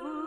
vous